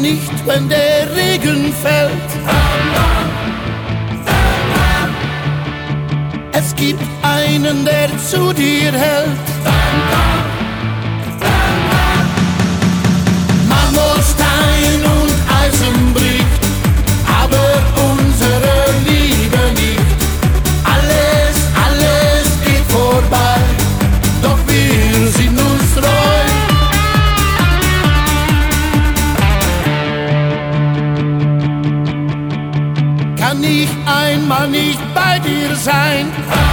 nicht, wenn der Regen fällt. Es gibt einen, der zu dir hält. kann ich einmal nicht bei dir sein.